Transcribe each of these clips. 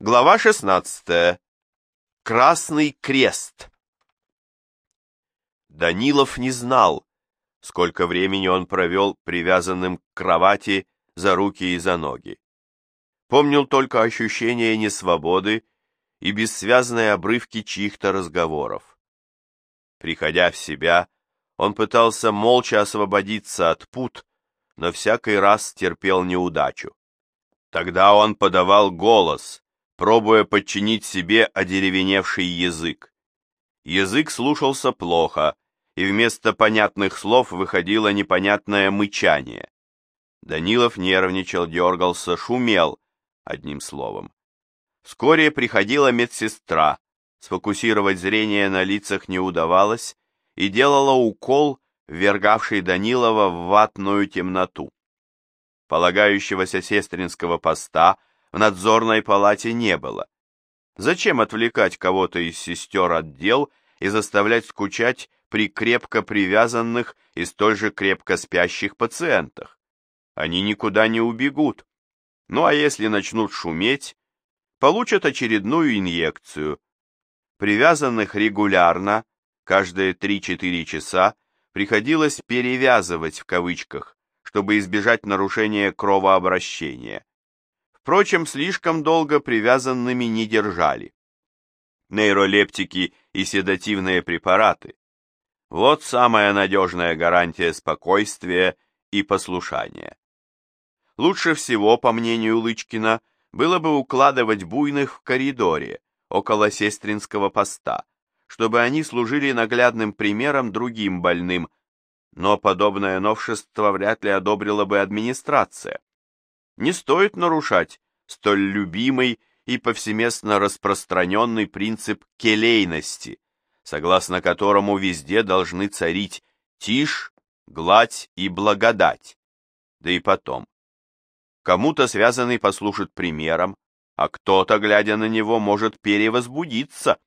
Глава 16. Красный крест. Данилов не знал, сколько времени он провел привязанным к кровати за руки и за ноги. Помнил только ощущение несвободы и бессвязные обрывки чьих-то разговоров. Приходя в себя, он пытался молча освободиться от пут, но всякий раз терпел неудачу. Тогда он подавал голос, пробуя подчинить себе одеревеневший язык. Язык слушался плохо, и вместо понятных слов выходило непонятное мычание. Данилов нервничал, дергался, шумел, одним словом. Вскоре приходила медсестра, сфокусировать зрение на лицах не удавалось, и делала укол, ввергавший Данилова в ватную темноту. Полагающегося сестринского поста в надзорной палате не было. Зачем отвлекать кого-то из сестер от дел и заставлять скучать при крепко привязанных и столь же крепко спящих пациентах? Они никуда не убегут. Ну а если начнут шуметь, получат очередную инъекцию. Привязанных регулярно, каждые 3-4 часа, приходилось «перевязывать» в кавычках, чтобы избежать нарушения кровообращения. Впрочем, слишком долго привязанными не держали. Нейролептики и седативные препараты. Вот самая надежная гарантия спокойствия и послушания. Лучше всего, по мнению Лычкина, было бы укладывать буйных в коридоре, около сестринского поста, чтобы они служили наглядным примером другим больным, но подобное новшество вряд ли одобрила бы администрация не стоит нарушать столь любимый и повсеместно распространенный принцип келейности, согласно которому везде должны царить тишь, гладь и благодать. Да и потом. Кому-то связанный послушать примером, а кто-то, глядя на него, может перевозбудиться.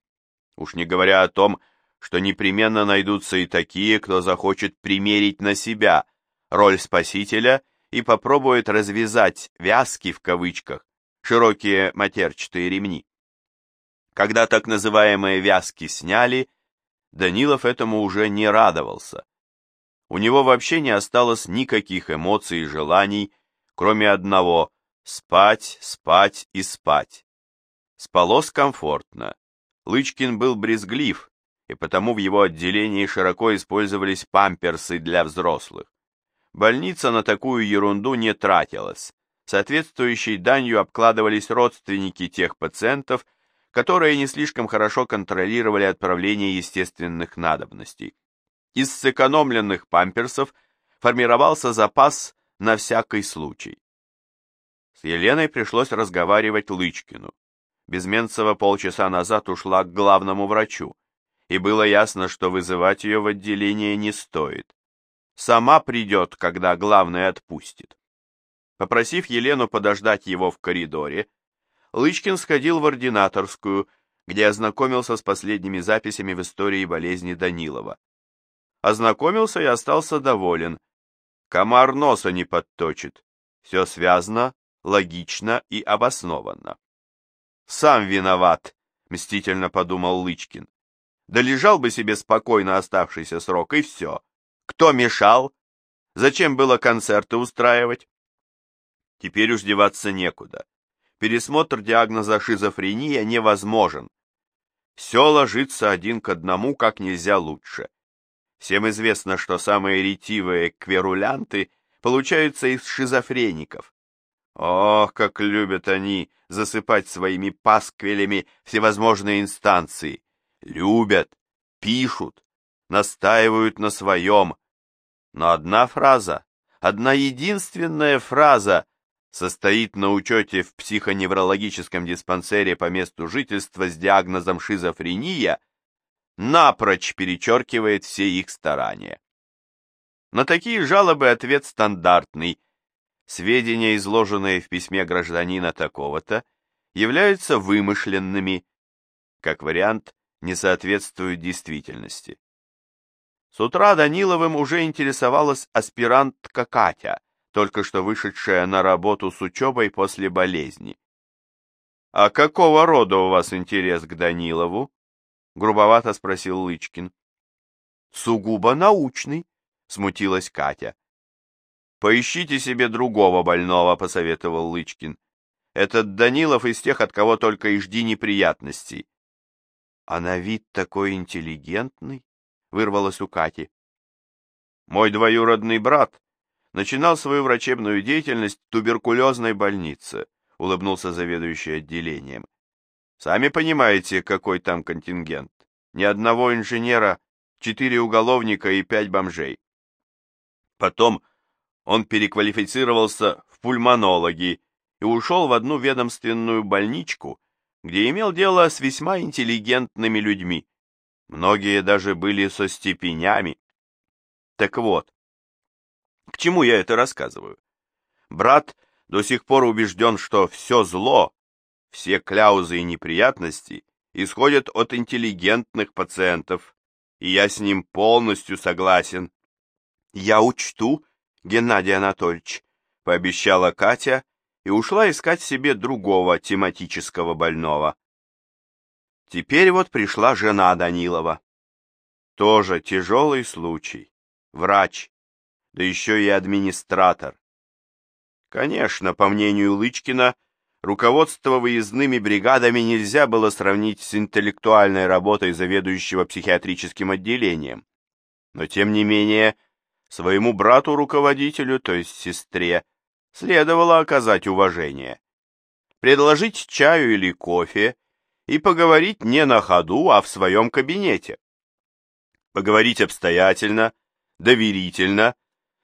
Уж не говоря о том, что непременно найдутся и такие, кто захочет примерить на себя роль спасителя и попробует развязать «вязки» в кавычках, широкие матерчатые ремни. Когда так называемые «вязки» сняли, Данилов этому уже не радовался. У него вообще не осталось никаких эмоций и желаний, кроме одного – спать, спать и спать. Спалось комфортно. Лычкин был брезглив, и потому в его отделении широко использовались памперсы для взрослых. Больница на такую ерунду не тратилась. Соответствующей данью обкладывались родственники тех пациентов, которые не слишком хорошо контролировали отправление естественных надобностей. Из сэкономленных памперсов формировался запас на всякий случай. С Еленой пришлось разговаривать Лычкину. Безменцева полчаса назад ушла к главному врачу, и было ясно, что вызывать ее в отделение не стоит сама придет, когда главный отпустит. Попросив Елену подождать его в коридоре, Лычкин сходил в ординаторскую, где ознакомился с последними записями в истории болезни Данилова. Ознакомился и остался доволен. Комар носа не подточит. Все связано, логично и обоснованно. «Сам виноват», — мстительно подумал Лычкин. «Да лежал бы себе спокойно оставшийся срок, и все. Кто мешал? Зачем было концерты устраивать? Теперь уж деваться некуда. Пересмотр диагноза шизофрения невозможен. Все ложится один к одному как нельзя лучше. Всем известно, что самые ретивые кверулянты получаются из шизофреников. Ох, как любят они засыпать своими пасквилями всевозможные инстанции. Любят, пишут, настаивают на своем, но одна фраза, одна единственная фраза состоит на учете в психоневрологическом диспансере по месту жительства с диагнозом шизофрения, напрочь перечеркивает все их старания. На такие жалобы ответ стандартный. Сведения, изложенные в письме гражданина такого-то, являются вымышленными, как вариант, не соответствуют действительности. С утра Даниловым уже интересовалась аспирантка Катя, только что вышедшая на работу с учебой после болезни. «А какого рода у вас интерес к Данилову?» — грубовато спросил Лычкин. «Сугубо научный», — смутилась Катя. «Поищите себе другого больного», — посоветовал Лычкин. «Этот Данилов из тех, от кого только и жди неприятностей». «А на вид такой интеллигентный», — вырвалось у Кати. «Мой двоюродный брат начинал свою врачебную деятельность в туберкулезной больнице», — улыбнулся заведующий отделением. «Сами понимаете, какой там контингент. Ни одного инженера, четыре уголовника и пять бомжей. Потом он переквалифицировался в пульмонологи и ушел в одну ведомственную больничку, где имел дело с весьма интеллигентными людьми. Многие даже были со степенями. Так вот, к чему я это рассказываю? Брат до сих пор убежден, что все зло, все кляузы и неприятности исходят от интеллигентных пациентов, и я с ним полностью согласен. Я учту, Геннадий Анатольевич, пообещала Катя и ушла искать себе другого тематического больного. Теперь вот пришла жена Данилова. Тоже тяжелый случай. Врач, да еще и администратор. Конечно, по мнению Лычкина, руководство выездными бригадами нельзя было сравнить с интеллектуальной работой заведующего психиатрическим отделением. Но тем не менее, Своему брату-руководителю, то есть сестре, следовало оказать уважение. Предложить чаю или кофе и поговорить не на ходу, а в своем кабинете. Поговорить обстоятельно, доверительно,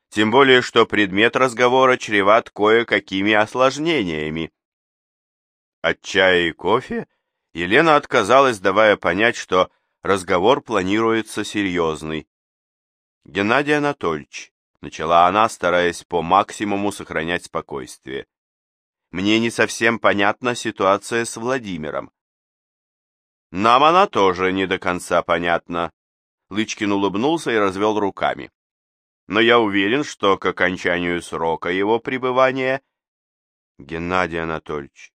тем более что предмет разговора чреват кое-какими осложнениями. От чая и кофе Елена отказалась, давая понять, что разговор планируется серьезный. Геннадий Анатольевич, начала она, стараясь по максимуму сохранять спокойствие. Мне не совсем понятна ситуация с Владимиром. Нам она тоже не до конца понятна. Лычкин улыбнулся и развел руками. Но я уверен, что к окончанию срока его пребывания... Геннадий Анатольевич,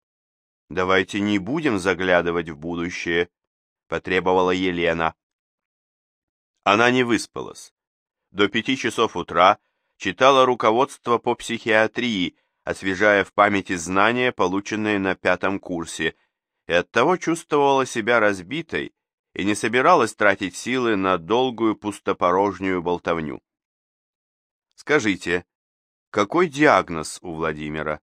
давайте не будем заглядывать в будущее, потребовала Елена. Она не выспалась до пяти часов утра читала руководство по психиатрии, освежая в памяти знания, полученные на пятом курсе, и оттого чувствовала себя разбитой и не собиралась тратить силы на долгую пустопорожнюю болтовню. Скажите, какой диагноз у Владимира?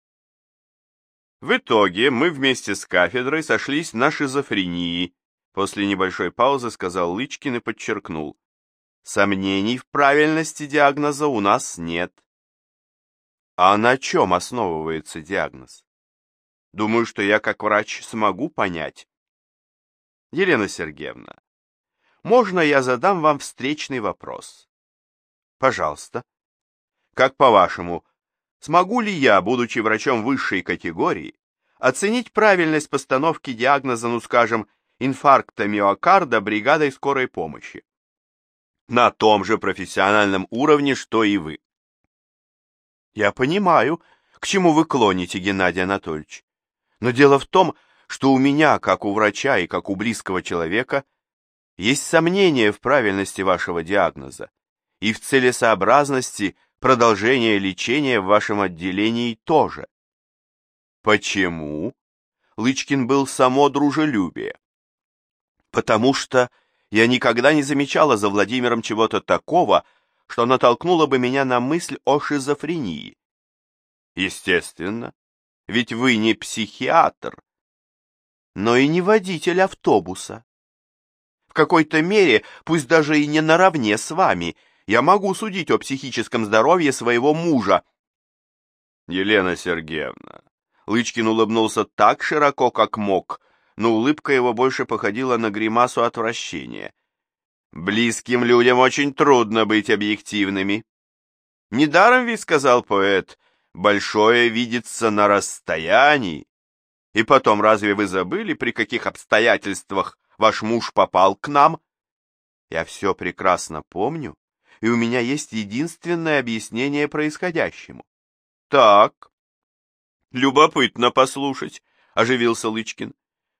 В итоге мы вместе с кафедрой сошлись на шизофрении, после небольшой паузы сказал Лычкин и подчеркнул. Сомнений в правильности диагноза у нас нет. А на чем основывается диагноз? Думаю, что я как врач смогу понять. Елена Сергеевна, можно я задам вам встречный вопрос? Пожалуйста. Как по-вашему, смогу ли я, будучи врачом высшей категории, оценить правильность постановки диагноза, ну скажем, инфаркта миокарда бригадой скорой помощи? на том же профессиональном уровне, что и вы. Я понимаю, к чему вы клоните, Геннадий Анатольевич. Но дело в том, что у меня, как у врача и как у близкого человека, есть сомнения в правильности вашего диагноза и в целесообразности продолжения лечения в вашем отделении тоже. Почему? Лычкин был само дружелюбие. Потому что я никогда не замечала за Владимиром чего-то такого, что натолкнуло бы меня на мысль о шизофрении. Естественно, ведь вы не психиатр, но и не водитель автобуса. В какой-то мере, пусть даже и не наравне с вами, я могу судить о психическом здоровье своего мужа. Елена Сергеевна, Лычкин улыбнулся так широко, как мог, но улыбка его больше походила на гримасу отвращения. Близким людям очень трудно быть объективными. Недаром ведь сказал поэт, большое видится на расстоянии. И потом, разве вы забыли, при каких обстоятельствах ваш муж попал к нам? Я все прекрасно помню, и у меня есть единственное объяснение происходящему. Так, любопытно послушать, оживился Лычкин.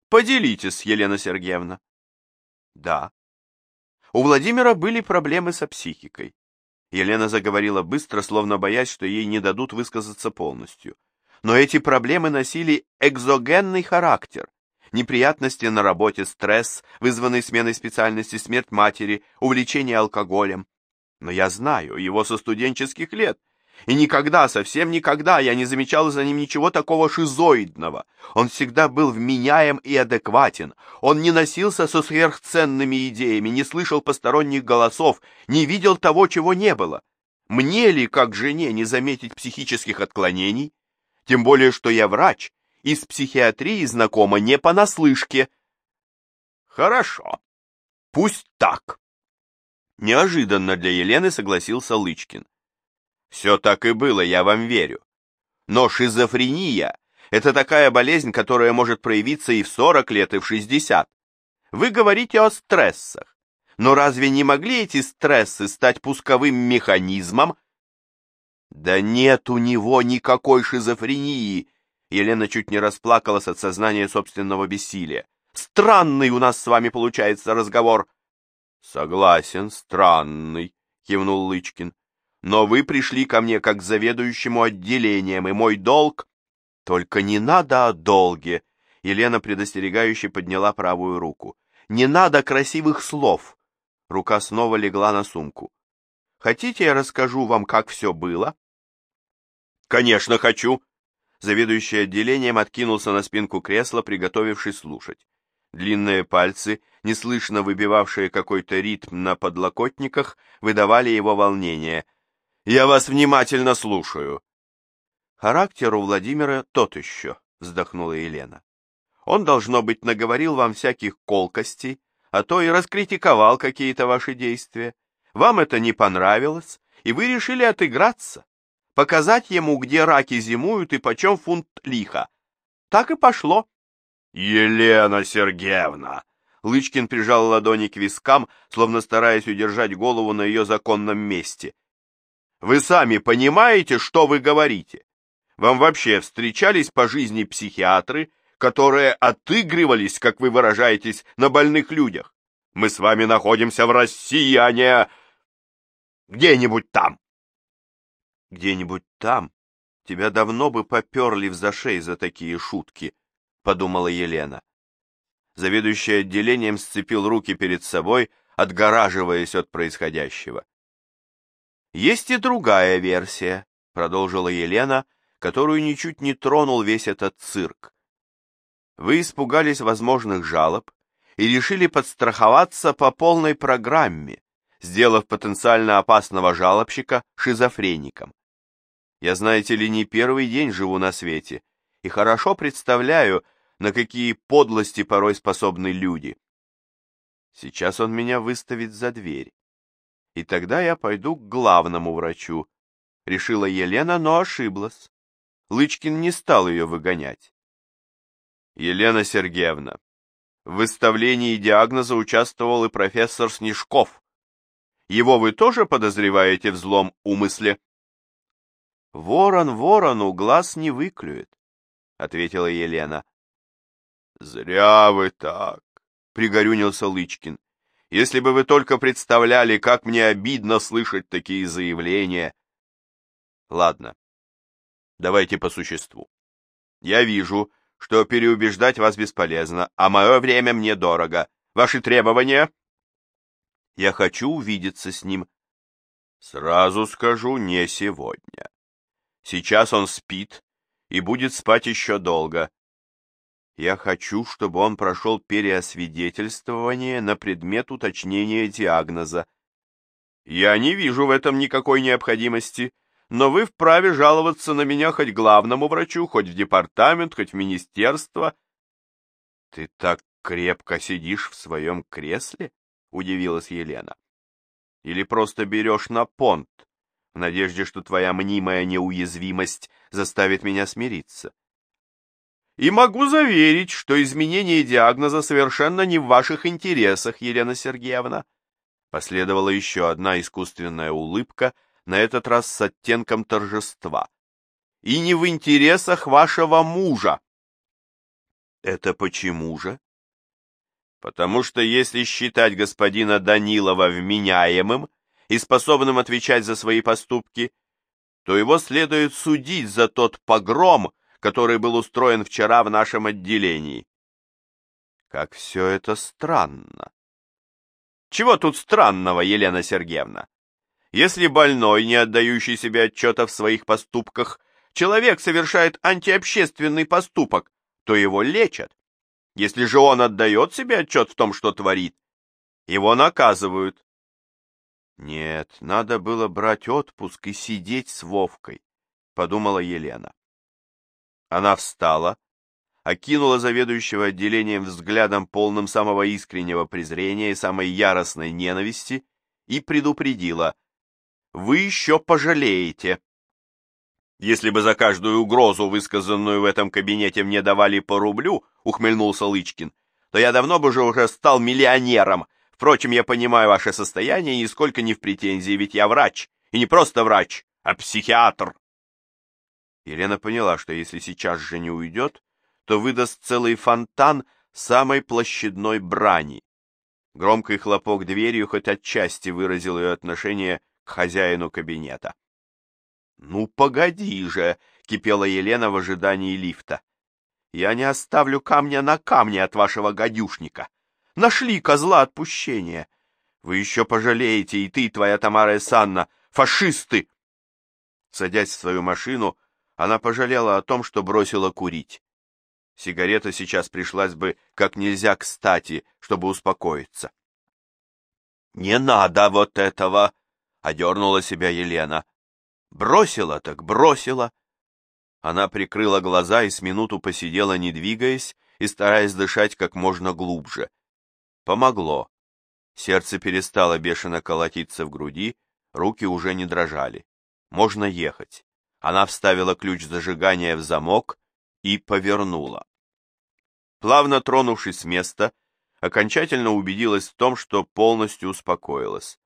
Поделитесь, Елена Сергеевна. Да. У Владимира были проблемы со психикой. Елена заговорила быстро, словно боясь, что ей не дадут высказаться полностью. Но эти проблемы носили экзогенный характер. Неприятности на работе, стресс, вызванный сменой специальности, смерть матери, увлечение алкоголем. Но я знаю его со студенческих лет, и никогда, совсем никогда я не замечал за ним ничего такого шизоидного. Он всегда был вменяем и адекватен. Он не носился со сверхценными идеями, не слышал посторонних голосов, не видел того, чего не было. Мне ли, как жене, не заметить психических отклонений? Тем более, что я врач, и с психиатрией знакома не понаслышке. Хорошо, пусть так. Неожиданно для Елены согласился Лычкин. Все так и было, я вам верю. Но шизофрения – это такая болезнь, которая может проявиться и в 40 лет, и в 60. Вы говорите о стрессах. Но разве не могли эти стрессы стать пусковым механизмом? Да нет у него никакой шизофрении. Елена чуть не расплакалась от сознания собственного бессилия. Странный у нас с вами получается разговор. Согласен, странный, кивнул Лычкин но вы пришли ко мне как к заведующему отделением, и мой долг... Только не надо о долге. Елена предостерегающе подняла правую руку. Не надо красивых слов. Рука снова легла на сумку. Хотите, я расскажу вам, как все было? Конечно, хочу. Заведующий отделением откинулся на спинку кресла, приготовившись слушать. Длинные пальцы, неслышно выбивавшие какой-то ритм на подлокотниках, выдавали его волнение. Я вас внимательно слушаю. Характер у Владимира тот еще, вздохнула Елена. Он, должно быть, наговорил вам всяких колкостей, а то и раскритиковал какие-то ваши действия. Вам это не понравилось, и вы решили отыграться, показать ему, где раки зимуют и почем фунт лиха. Так и пошло. Елена Сергеевна! Лычкин прижал ладони к вискам, словно стараясь удержать голову на ее законном месте. Вы сами понимаете, что вы говорите? Вам вообще встречались по жизни психиатры, которые отыгрывались, как вы выражаетесь, на больных людях? Мы с вами находимся в России, а не где-нибудь там. Где-нибудь там тебя давно бы поперли в зашей за такие шутки, подумала Елена. Заведующий отделением сцепил руки перед собой, отгораживаясь от происходящего. Есть и другая версия, продолжила Елена, которую ничуть не тронул весь этот цирк. Вы испугались возможных жалоб и решили подстраховаться по полной программе, сделав потенциально опасного жалобщика шизофреником. Я, знаете ли, не первый день живу на свете и хорошо представляю, на какие подлости порой способны люди. Сейчас он меня выставит за дверь и тогда я пойду к главному врачу. Решила Елена, но ошиблась. Лычкин не стал ее выгонять. Елена Сергеевна, в выставлении диагноза участвовал и профессор Снежков. Его вы тоже подозреваете в злом умысле? Ворон ворону глаз не выклюет, ответила Елена. Зря вы так, пригорюнился Лычкин. Если бы вы только представляли, как мне обидно слышать такие заявления. Ладно, давайте по существу. Я вижу, что переубеждать вас бесполезно, а мое время мне дорого. Ваши требования? Я хочу увидеться с ним. Сразу скажу, не сегодня. Сейчас он спит и будет спать еще долго. Я хочу, чтобы он прошел переосвидетельствование на предмет уточнения диагноза. Я не вижу в этом никакой необходимости, но вы вправе жаловаться на меня хоть главному врачу, хоть в департамент, хоть в министерство. Ты так крепко сидишь в своем кресле? Удивилась Елена. Или просто берешь на понт, в надежде, что твоя мнимая неуязвимость заставит меня смириться? И могу заверить, что изменение диагноза совершенно не в ваших интересах, Елена Сергеевна. Последовала еще одна искусственная улыбка, на этот раз с оттенком торжества. И не в интересах вашего мужа. Это почему же? Потому что если считать господина Данилова вменяемым и способным отвечать за свои поступки, то его следует судить за тот погром, который был устроен вчера в нашем отделении. Как все это странно. Чего тут странного, Елена Сергеевна? Если больной, не отдающий себе отчета в своих поступках, человек совершает антиобщественный поступок, то его лечат. Если же он отдает себе отчет в том, что творит, его наказывают. Нет, надо было брать отпуск и сидеть с Вовкой, подумала Елена. Она встала, окинула заведующего отделением взглядом полным самого искреннего презрения и самой яростной ненависти и предупредила. «Вы еще пожалеете!» «Если бы за каждую угрозу, высказанную в этом кабинете, мне давали по рублю, — ухмыльнулся Лычкин, — то я давно бы же уже стал миллионером. Впрочем, я понимаю ваше состояние и нисколько не в претензии, ведь я врач, и не просто врач, а психиатр». Елена поняла, что если сейчас же не уйдет, то выдаст целый фонтан самой площадной брани. Громкий хлопок дверью хоть отчасти выразил ее отношение к хозяину кабинета. «Ну, погоди же!» — кипела Елена в ожидании лифта. «Я не оставлю камня на камне от вашего гадюшника. Нашли козла отпущения. Вы еще пожалеете, и ты, твоя Тамара Санна, фашисты!» Садясь в свою машину, она пожалела о том, что бросила курить. Сигарета сейчас пришлась бы как нельзя кстати, чтобы успокоиться. «Не надо вот этого!» — одернула себя Елена. «Бросила так бросила!» Она прикрыла глаза и с минуту посидела, не двигаясь и стараясь дышать как можно глубже. Помогло. Сердце перестало бешено колотиться в груди, руки уже не дрожали. Можно ехать. Она вставила ключ зажигания в замок и повернула. Плавно тронувшись с места, окончательно убедилась в том, что полностью успокоилась.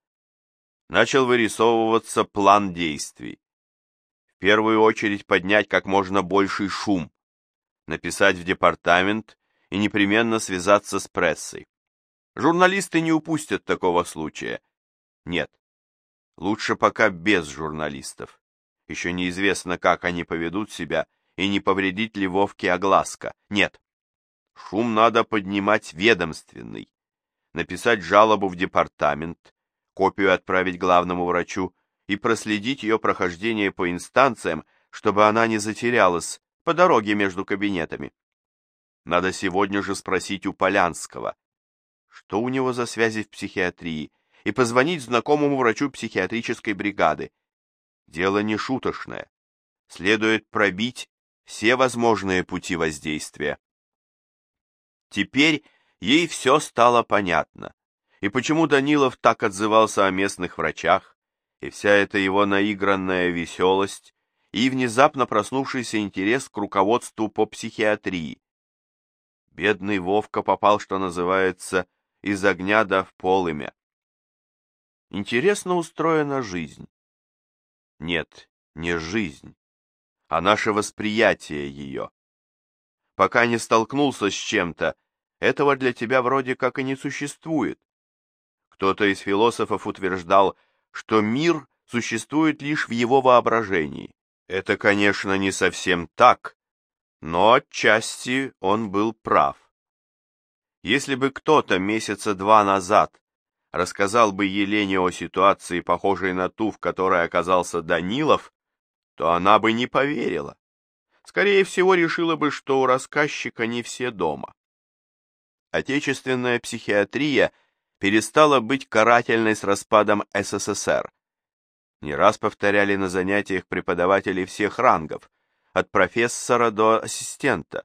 Начал вырисовываться план действий. В первую очередь поднять как можно больший шум, написать в департамент и непременно связаться с прессой. Журналисты не упустят такого случая. Нет, лучше пока без журналистов. Еще неизвестно, как они поведут себя, и не повредит ли Вовке огласка. Нет. Шум надо поднимать ведомственный. Написать жалобу в департамент, копию отправить главному врачу и проследить ее прохождение по инстанциям, чтобы она не затерялась по дороге между кабинетами. Надо сегодня же спросить у Полянского, что у него за связи в психиатрии, и позвонить знакомому врачу психиатрической бригады. Дело не шуточное. Следует пробить все возможные пути воздействия. Теперь ей все стало понятно. И почему Данилов так отзывался о местных врачах, и вся эта его наигранная веселость, и внезапно проснувшийся интерес к руководству по психиатрии. Бедный Вовка попал, что называется, из огня да в полымя. Интересно устроена жизнь. Нет, не жизнь, а наше восприятие ее. Пока не столкнулся с чем-то, этого для тебя вроде как и не существует. Кто-то из философов утверждал, что мир существует лишь в его воображении. Это, конечно, не совсем так, но отчасти он был прав. Если бы кто-то месяца два назад рассказал бы Елене о ситуации, похожей на ту, в которой оказался Данилов, то она бы не поверила. Скорее всего, решила бы, что у рассказчика не все дома. Отечественная психиатрия перестала быть карательной с распадом СССР. Не раз повторяли на занятиях преподаватели всех рангов, от профессора до ассистента.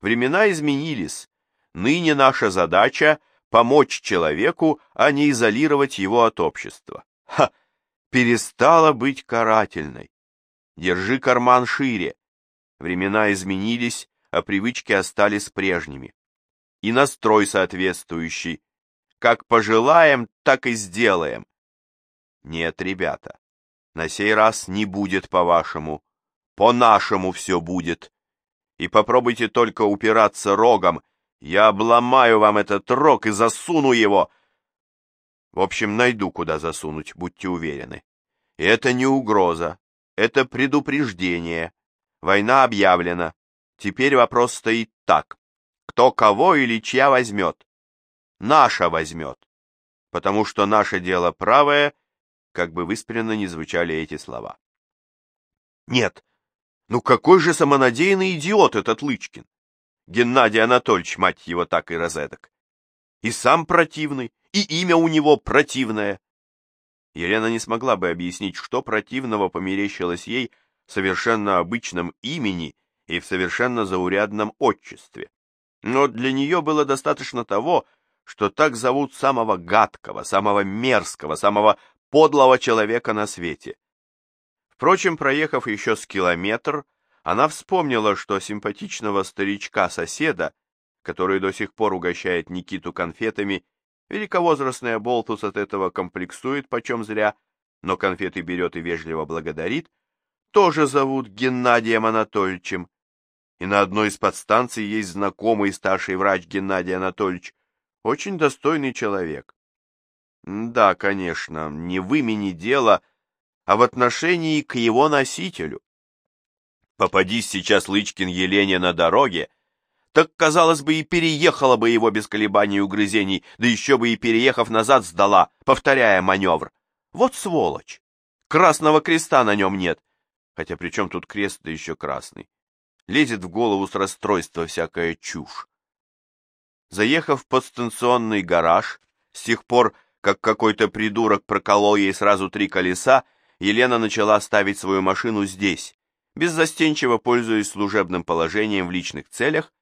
Времена изменились. Ныне наша задача помочь человеку, а не изолировать его от общества. Ха! Перестала быть карательной. Держи карман шире. Времена изменились, а привычки остались прежними. И настрой соответствующий. Как пожелаем, так и сделаем. Нет, ребята, на сей раз не будет по-вашему. По-нашему все будет. И попробуйте только упираться рогом. Я обломаю вам этот рог и засуну его. В общем, найду, куда засунуть, будьте уверены. И это не угроза, это предупреждение. Война объявлена. Теперь вопрос стоит так. Кто кого или чья возьмет? Наша возьмет. Потому что наше дело правое, как бы выспренно не звучали эти слова. Нет, ну какой же самонадеянный идиот этот Лычкин! Геннадий Анатольевич, мать его, так и розеток. И сам противный, и имя у него противное. Елена не смогла бы объяснить, что противного померещилось ей в совершенно обычном имени и в совершенно заурядном отчестве. Но для нее было достаточно того, что так зовут самого гадкого, самого мерзкого, самого подлого человека на свете. Впрочем, проехав еще с километр, она вспомнила, что симпатичного старичка-соседа, который до сих пор угощает Никиту конфетами, великовозрастная Болтус от этого комплексует почем зря, но конфеты берет и вежливо благодарит, тоже зовут Геннадием Анатольевичем. И на одной из подстанций есть знакомый старший врач Геннадий Анатольевич, очень достойный человек. Да, конечно, не в имени дело, а в отношении к его носителю. Попадись сейчас Лычкин Елене на дороге, так, казалось бы, и переехала бы его без колебаний и угрызений, да еще бы и переехав назад сдала, повторяя маневр. Вот сволочь! Красного креста на нем нет. Хотя при чем тут крест, да еще красный? Лезет в голову с расстройства всякая чушь. Заехав в подстанционный гараж, с тех пор, как какой-то придурок проколол ей сразу три колеса, Елена начала ставить свою машину здесь, беззастенчиво пользуясь служебным положением в личных целях,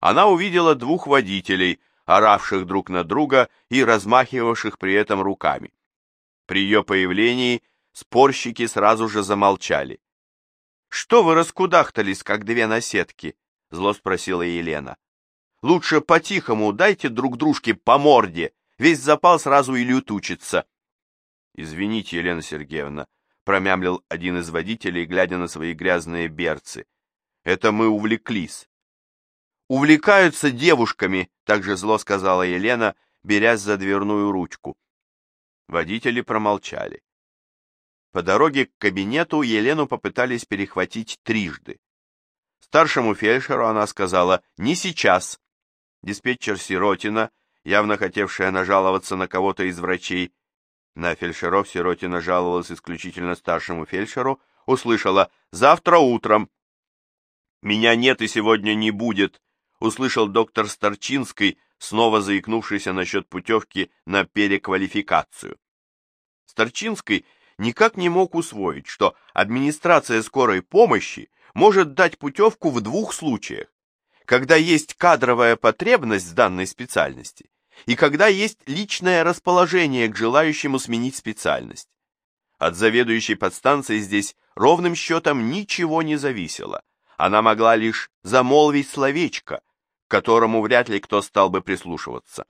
она увидела двух водителей, оравших друг на друга и размахивавших при этом руками. При ее появлении спорщики сразу же замолчали. «Что вы раскудахтались, как две наседки?» — зло спросила Елена. «Лучше по-тихому дайте друг дружке по морде, весь запал сразу и лютучится». «Извините, Елена Сергеевна», — промямлил один из водителей, глядя на свои грязные берцы. «Это мы увлеклись» увлекаются девушками, также зло сказала Елена, берясь за дверную ручку. Водители промолчали. По дороге к кабинету Елену попытались перехватить трижды. Старшему фельдшеру она сказала «не сейчас». Диспетчер Сиротина, явно хотевшая нажаловаться на кого-то из врачей, на фельдшеров Сиротина жаловалась исключительно старшему фельдшеру, услышала «завтра утром». «Меня нет и сегодня не будет», услышал доктор Старчинский, снова заикнувшийся насчет путевки на переквалификацию. Старчинский никак не мог усвоить, что администрация скорой помощи может дать путевку в двух случаях. Когда есть кадровая потребность в данной специальности и когда есть личное расположение к желающему сменить специальность. От заведующей подстанции здесь ровным счетом ничего не зависело. Она могла лишь замолвить словечко, к которому вряд ли кто стал бы прислушиваться.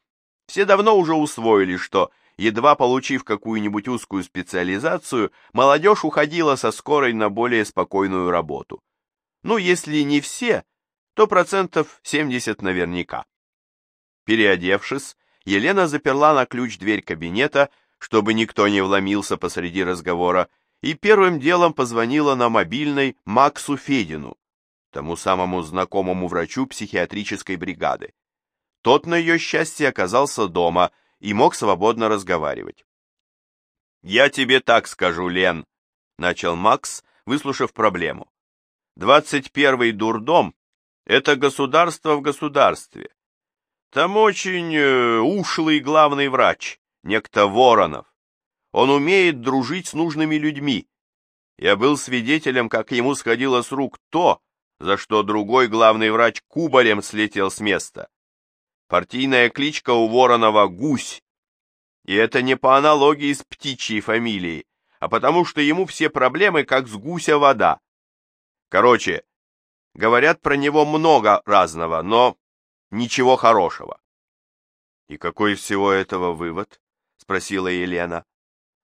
Все давно уже усвоили, что, едва получив какую-нибудь узкую специализацию, молодежь уходила со скорой на более спокойную работу. Ну, если не все, то процентов 70 наверняка. Переодевшись, Елена заперла на ключ дверь кабинета, чтобы никто не вломился посреди разговора, и первым делом позвонила на мобильный Максу Федину, тому самому знакомому врачу психиатрической бригады. Тот, на ее счастье, оказался дома и мог свободно разговаривать. «Я тебе так скажу, Лен», — начал Макс, выслушав проблему. «Двадцать первый дурдом — это государство в государстве. Там очень э, ушлый главный врач, некто Воронов. Он умеет дружить с нужными людьми. Я был свидетелем, как ему сходило с рук то, за что другой главный врач кубарем слетел с места. Партийная кличка у Воронова «Гусь». И это не по аналогии с птичьей фамилией, а потому что ему все проблемы как с гуся вода. Короче, говорят про него много разного, но ничего хорошего. «И какой всего этого вывод?» — спросила Елена.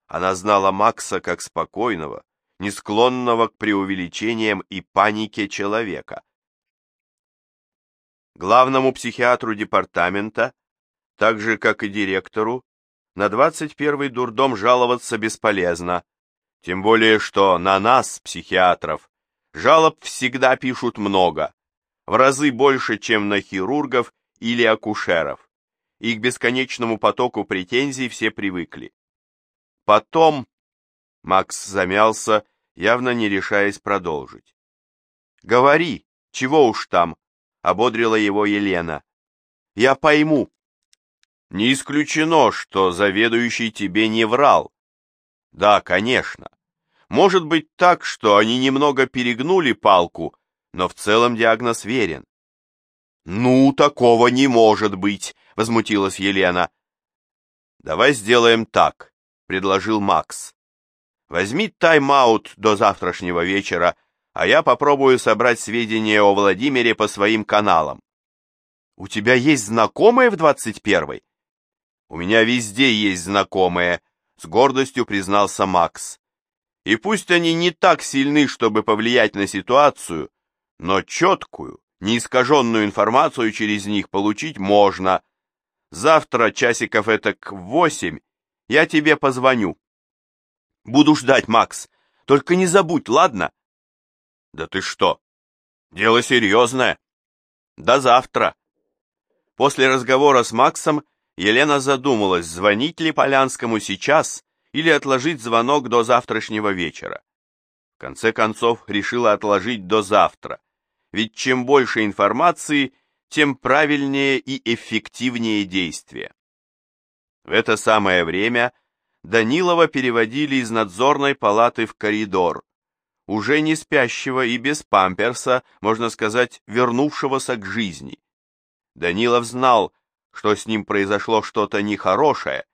Она знала Макса как спокойного, не склонного к преувеличениям и панике человека. Главному психиатру департамента, так же, как и директору, на 21-й дурдом жаловаться бесполезно, тем более, что на нас, психиатров, жалоб всегда пишут много, в разы больше, чем на хирургов или акушеров, и к бесконечному потоку претензий все привыкли. Потом Макс замялся, явно не решаясь продолжить. «Говори, чего уж там?» — ободрила его Елена. «Я пойму». «Не исключено, что заведующий тебе не врал». «Да, конечно. Может быть так, что они немного перегнули палку, но в целом диагноз верен». «Ну, такого не может быть», — возмутилась Елена. «Давай сделаем так», — предложил Макс. «Возьми тайм-аут до завтрашнего вечера а я попробую собрать сведения о Владимире по своим каналам. У тебя есть знакомые в 21-й? У меня везде есть знакомые, с гордостью признался Макс. И пусть они не так сильны, чтобы повлиять на ситуацию, но четкую, неискаженную информацию через них получить можно. Завтра часиков это к восемь я тебе позвоню. Буду ждать, Макс. Только не забудь, ладно? Да ты что? Дело серьезное. До завтра. После разговора с Максом Елена задумалась, звонить ли Полянскому сейчас или отложить звонок до завтрашнего вечера. В конце концов, решила отложить до завтра, ведь чем больше информации, тем правильнее и эффективнее действия. В это самое время Данилова переводили из надзорной палаты в коридор, уже не спящего и без памперса, можно сказать, вернувшегося к жизни. Данилов знал, что с ним произошло что-то нехорошее,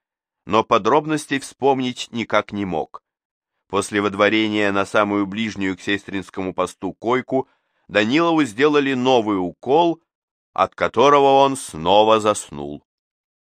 но подробностей вспомнить никак не мог. После водворения на самую ближнюю к сестринскому посту койку Данилову сделали новый укол, от которого он снова заснул.